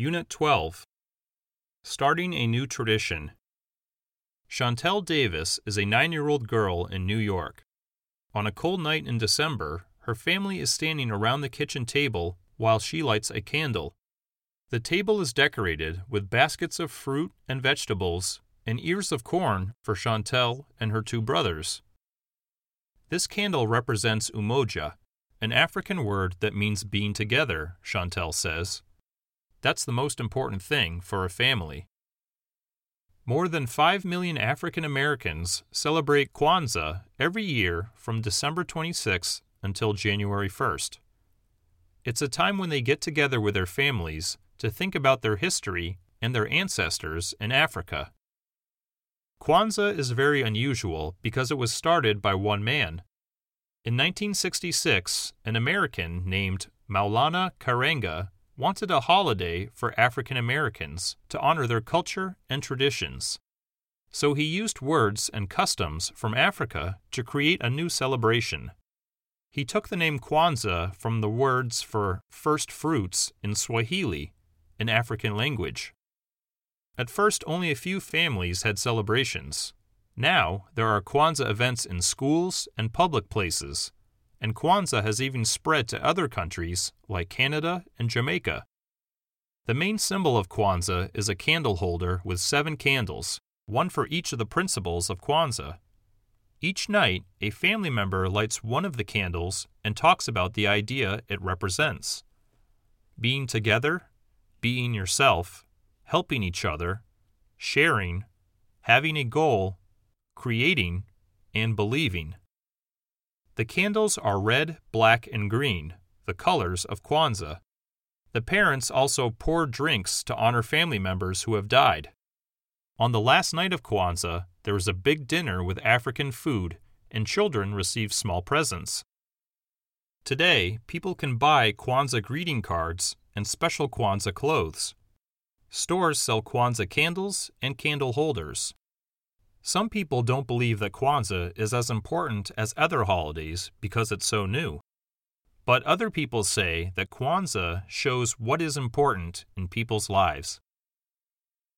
Unit 12 Starting a New Tradition. Chantel Davis is a nine year old girl in New York. On a cold night in December, her family is standing around the kitchen table while she lights a candle. The table is decorated with baskets of fruit and vegetables and ears of corn for Chantel and her two brothers. This candle represents umoja, an African word that means being together, Chantel says. That's the most important thing for a family. More than 5 million African Americans celebrate Kwanzaa every year from December 26 until January 1st. It's a time when they get together with their families to think about their history and their ancestors in Africa. Kwanzaa is very unusual because it was started by one man. In 1966, an American named Maulana Karenga wanted a holiday for African Americans to honor their culture and traditions. So he used words and customs from Africa to create a new celebration. He took the name Kwanzaa from the words for first fruits in Swahili, an African language. At first, only a few families had celebrations. Now, there are Kwanzaa events in schools and public places, and Kwanzaa has even spread to other countries like Canada and Jamaica. The main symbol of Kwanzaa is a candle holder with seven candles, one for each of the principles of Kwanzaa. Each night, a family member lights one of the candles and talks about the idea it represents. Being together, being yourself, helping each other, sharing, having a goal, creating, and believing. The candles are red, black, and green, the colors of Kwanzaa. The parents also pour drinks to honor family members who have died. On the last night of Kwanzaa, there is a big dinner with African food, and children receive small presents. Today, people can buy Kwanzaa greeting cards and special Kwanzaa clothes. Stores sell Kwanzaa candles and candle holders. Some people don't believe that Kwanzaa is as important as other holidays because it's so new. But other people say that Kwanzaa shows what is important in people's lives.